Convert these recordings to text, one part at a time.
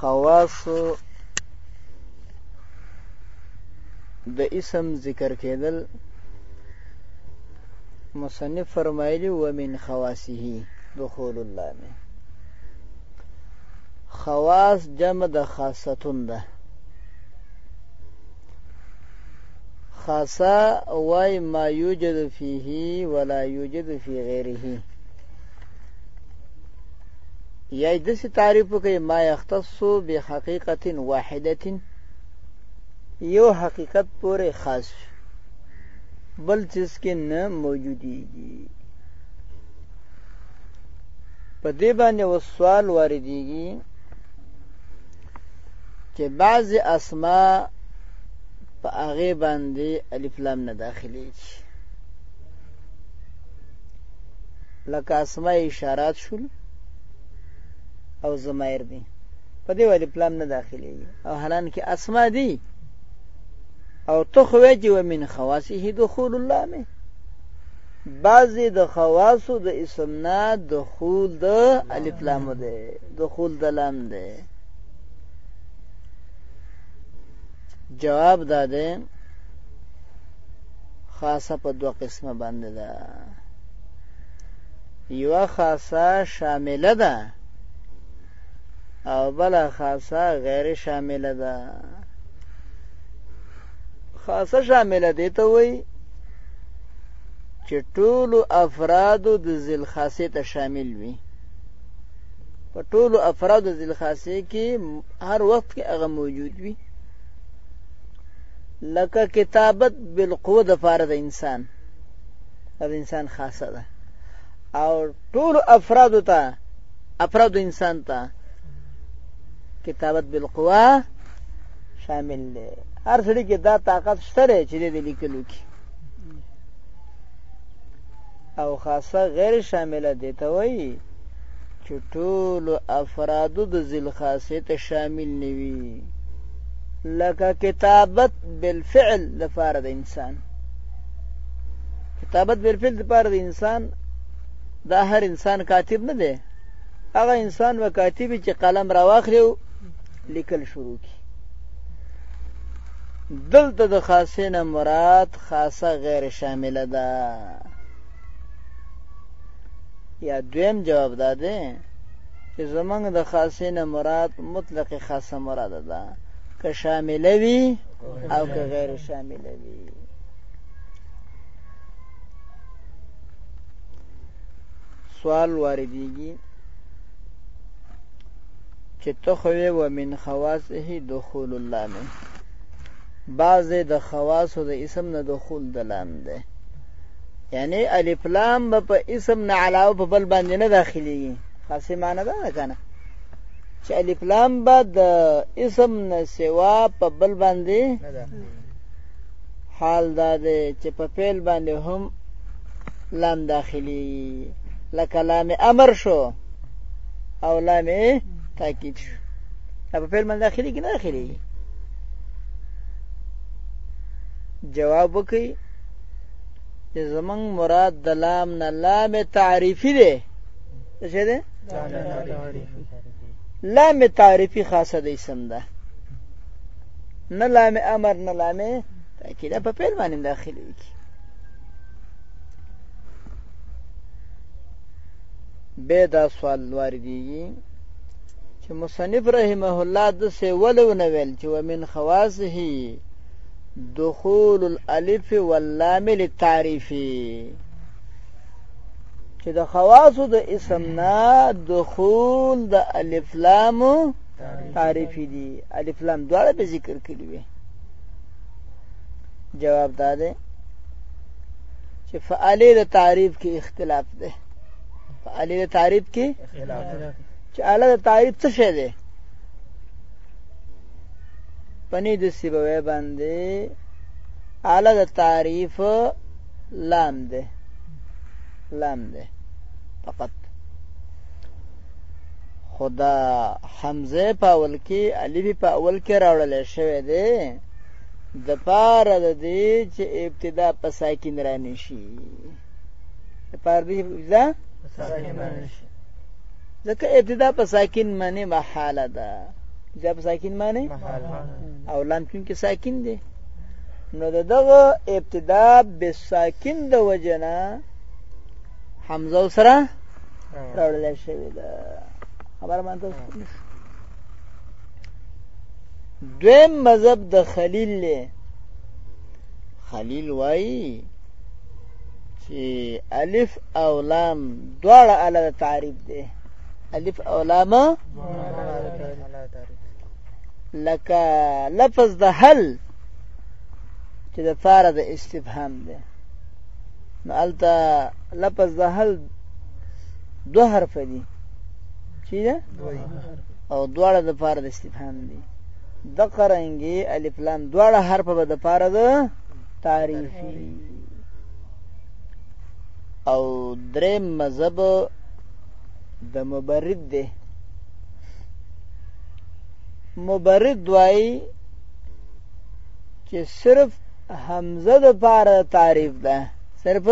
خواصو د اسم ذکر کېدل مصنف فرمایلی و من خواصه دخول الله من خواص جمع د خاصتون ده خاصه وای ما یوجد فيه ولا یوجد فی غیره یای دسی تعریف کوي ما یختص به حقیقت واحدت یو حقیقت پورې خاص بل چیز کې نه موجودیږي په دې باندې وسوال واردېږي چې بعض اسماء په هغه باندې الف لام نه داخلي شي لکه اسماء اشارات شول او زمایر دي په دې ولی پلام نه داخلي او حالان کې اسماء دي او تو خو چې ومن خواصه دخول الله مه بعضی د خواصو د اسم نه دخول د الف لام ده دخول د لام ده جواب داده خاصه په دوه قسمه باندې ده یوه خاصه شامله ده او بله خاصه غیر شامله ده خاصه شامله دی ته وایي چې ټولو افرادو د ذل خاصه ته شامل وي په ټولو افرادو ذل خاصه کې هر وخت کې هغه موجود وي لکه کتابت بالقوه د پاره د انسان دا د انسان خاصه ده او ټول افراد ته افراد انسان ته کتابت بالقوه شامل دی هر سړي کې دا طاقت شته چې د لیکلو کې او خاصه غیر شامله دې ته وایي چې ټولو افرادو د ذیل خاصې ته شامل نه وي لکه کتابت بالفعل لپاره د انسان کتابت بالفعل لپاره د انسان دا هر انسان کاتب نه دی هغه انسان و کاتب چې قلم راواخلي او لیکل شروع کړي دلته د خاصې نه مراد خاصه غیر شامله ده یا دویم جواب دا دی چې زمنګ د خاصې نه مراد مطلق خاصه مراد ده که شامله وي او که غیر شامله وي سوال واردېږي چې تخوي ومن خواصه دخول الله منه بعض د خواصو د اسم نه دخول د لام دی یعنی الف لام به په اسم نه علاوه په بل باندې نه داخليږي خاصه معنی ده نه کنه چې الف لام به د اسم نه سوا په بل باندې حال دا دی چې په فعل باندې هم لام داخلي لکه لام امر شو او لام تاکید شو په فعل باندې داخلي کې نه داخلي جواب وکي چې زمنګ مراد د لام نه لام تعریفي دی څه دی لام تعریفي خاصه دی سم ده نه لام امر نه لام تاکید په پیل باندې داخلي کی به دا سوال واردېږي چې مصنف رحمه الله د سه ولو نه ویل چې ومن خواصه دخول الالف واللام للتعريف چې د خواصو د اسم نه دخول د الف لام تعریف دي الف لام دواړه به ذکر کړی وي جواب دا ده چې فعالی د تعریف کې اختلاف ده فعالی د تعریف کې اختلاف ده چې اله د تعریف څه شی دی پنې د سیبوي باندې اله د تعریف لام دی لام دی فقط خدا حمزه په اول کې الف په اول کې راوړل شوی دی د پاره د دې چې ابتدا په ساکن رانشي د پاره دې ابتدا ساکن رانشي ځکه ابتدا په ساکن معنی محاله ده ابتدا په ساکن معنی او لام چون کې ساکن دی نو دغه ابتدا به ساکن د وجنه حمزه سره راوړل شوی ده خبر مانته دویم مذهب د خلیل له خلیل وایي چې الف او لام دواړه اله د تعریف دی الف او لام لکه لفظ د هل چې د فاره د استفهام دی نو الته لفظ د هل دوه حرف دي چې ده او دواړه د فاره د استفهام دي د قرنګي الف لام دواړه حرف به د فاره ده تعریفی او درې مذهب د مبرد دی مبرد وای چې صرف حمزه د پاره تعریف ده صرف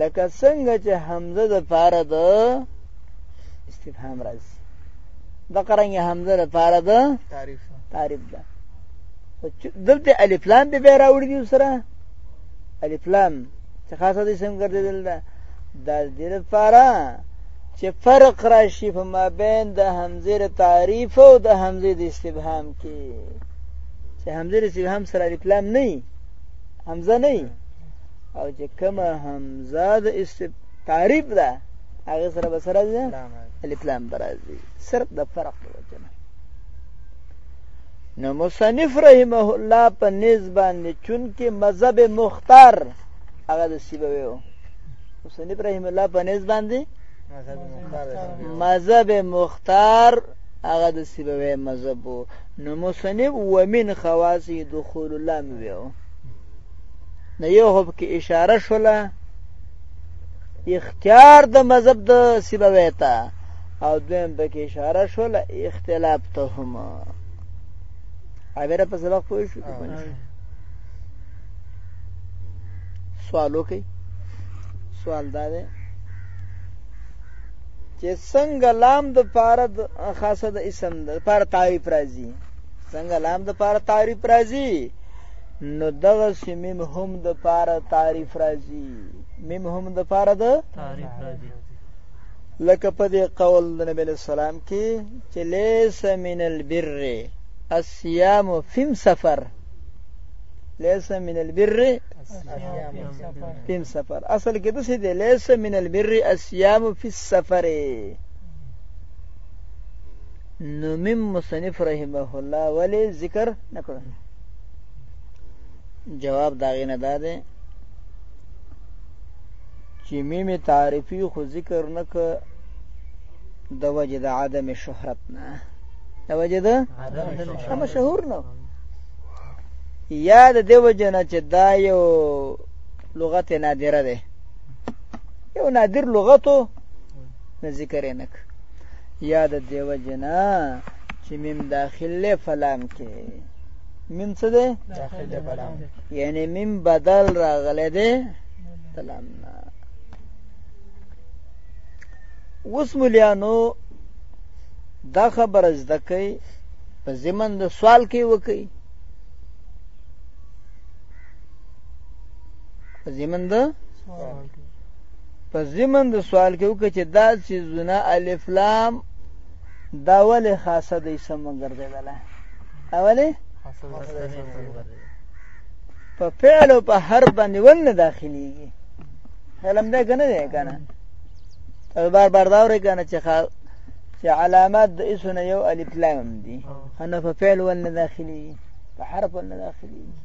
لکه څنګه چې حمزه د پاره د استفهام راځي د قرنګ حمزه د پاره د تعریف تعریف دلته الف لام به راوړي دي سره الف لام چې خاصه دي څنګه ګرځیدل ده د دې لپاره چې فرق راشي په مابین د همزه تعریف او د همزه د استفهام کې چې همزه د استفهام سره الف لام نه همزه نه او چې کومه همزه د استف تعریف ده هغه سره به سره الف لام برازي صرف د فرق په وجه نو مصنف رحمه الله په نس باندې چون کې مذهب مختار هغه د سیبوي وو مصنف رحمه الله په نس باندې مذهب مختار هغه د سیبوي مذهب وو نو مصنف ومن خواصه دخول الله ویو نه یو هب کې اشاره شوله اختیار د مذهب د سیبوي ته او دویم پکې اشاره شول اختلاف ته هم عبره په سبق پوه شو سوال وکي سوال دا دی چې څنګه لام د پاره د خاصه د اسم د پاره تعریف راځي څنګه لام د پاره تعریف راځي نو دغه سمیم هم د پاره تعریف راځي میم هم د پاره د تعریف راځي لکه په دې قول د نبی علیه السلام کې چې لیس من البر الصيام في سفر لیس من البر في سفر اصل کې د څه دی لیس من البر الصيام في السفر نو مم مصنف رحمه الله ولی ذکر نکړ جواب داغینه داده دا چې مې مې تعریفي خو ذکر نه که د وجه د عدم شهرت نه د وجه د مشهور نه یا د دې وجه نه چې دا یو لغت نادره ده یو نادر لغتو نه ذکر نه که یا د دې وجه نه چې مم داخله فلام کې مم څه ده داخله فلام یعنی میم بدل راغلی دی تلم نه اوس مليانو دا خبره زده کوي په زمن د سوال کې وکي په زمن د په زمن د سوال کې وکي چې دا چې زنا الف لام دا ولې خاصه دی سم ګرځیدله اوله خاصه په فعل او په حرف باندې ول نه داخليږي علم ده کنه ده کنه تاسو بار بار دا ورې کنه چې خا چې علامات د اسونه یو الف لام دي انا په فعل ول نه داخليږي په حرف ول نه داخليږي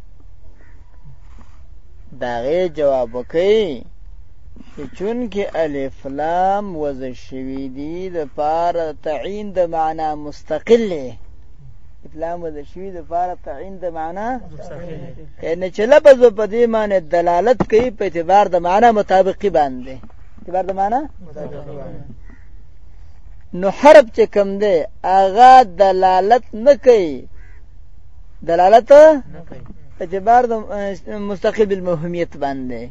دا غي جواب وکي چې چون کې الف لام وز شوي دي د پار تعین د معنا مستقله اطلاق به د شوي د فاره تعین د معنا یعنی چې لفظ به په دې معنی دلالت کوي په اعتبار د معنا مطابقي باندې اعتبار د معنا نو حرف چې کم دی هغه دلالت نه کوي دلالت نه کوي اعتبار د مستقب المهمیت باندې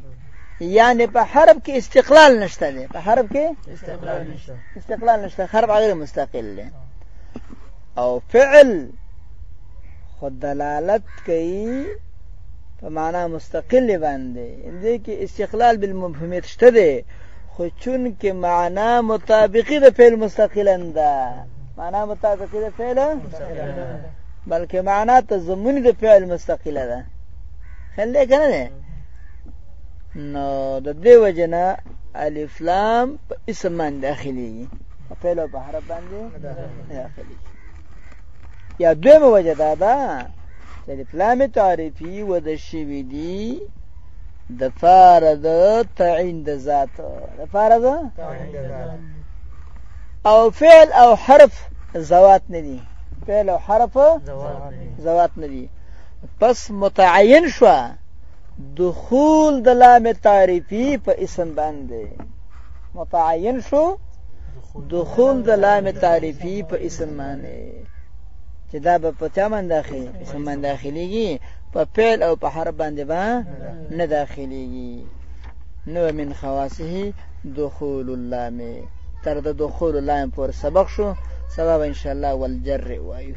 یعنی په حرب کې استقلال نشته دی په حرب کې استقلال نشته استقلال نشته حرب غیر مستقل دی او فعل خود دلالت کوي په معنا مستقل باندې دې کې استقلال بالمبهمیت شته دی خو چون کې معنا مطابقي د فعل مستقلا ده معنا مطابقي د فعل بلکې معنا تضمن د فعل مستقله ده خلې کنه نو د دې وجه نه الف لام په اسم باندې داخليږي په فعل او په حرف باندې داخليږي یا دویمه وجه دا ده چې الف لام تعریفي ود شوي دي د فار د تعین د ذات د فار د او فعل او حرف زوات نه دي فعل او حرف زوات نه دي پس متعین شو دخول د لام تعریفی په اسم باندې متعین شو دخول د لام تعریفی په اسم باندې چې دا به په چا باندې داخلي اسم باندې داخليږي په فعل او په حرف باندې با نه داخليږي نو من خواصه دخول اللام تر د دخول لایم پورې سبق شو سبا به انشاءالله والجر وایو